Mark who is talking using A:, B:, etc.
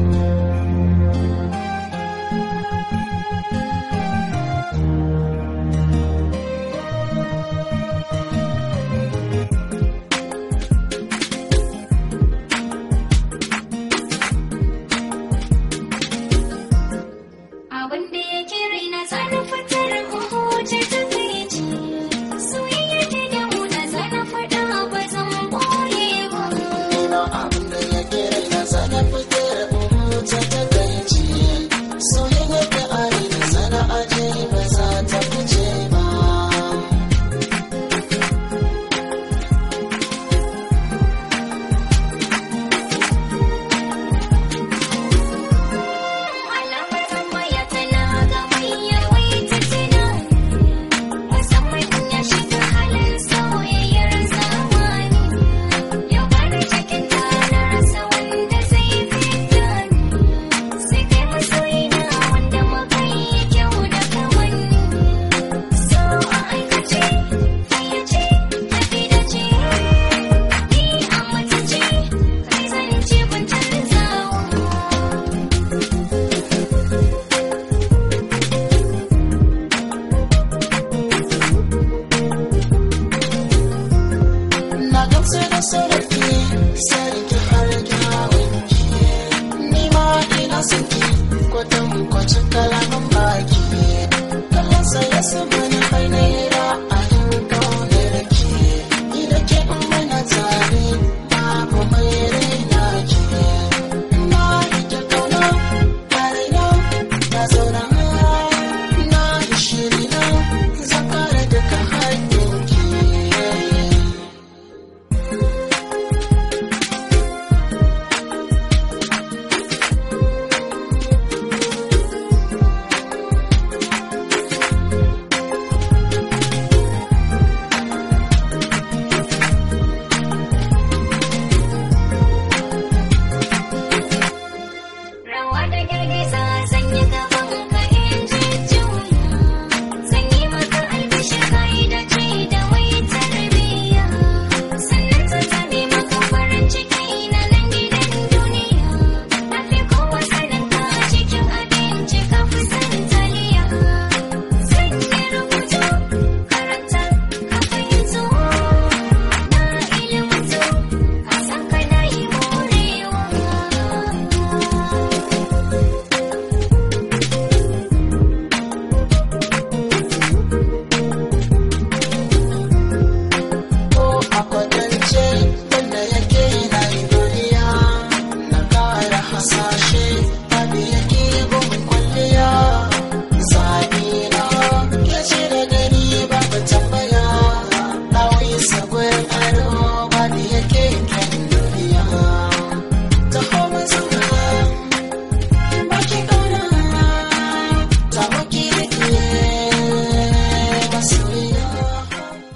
A: Thank you.
B: saki kwatan kwacin kalaman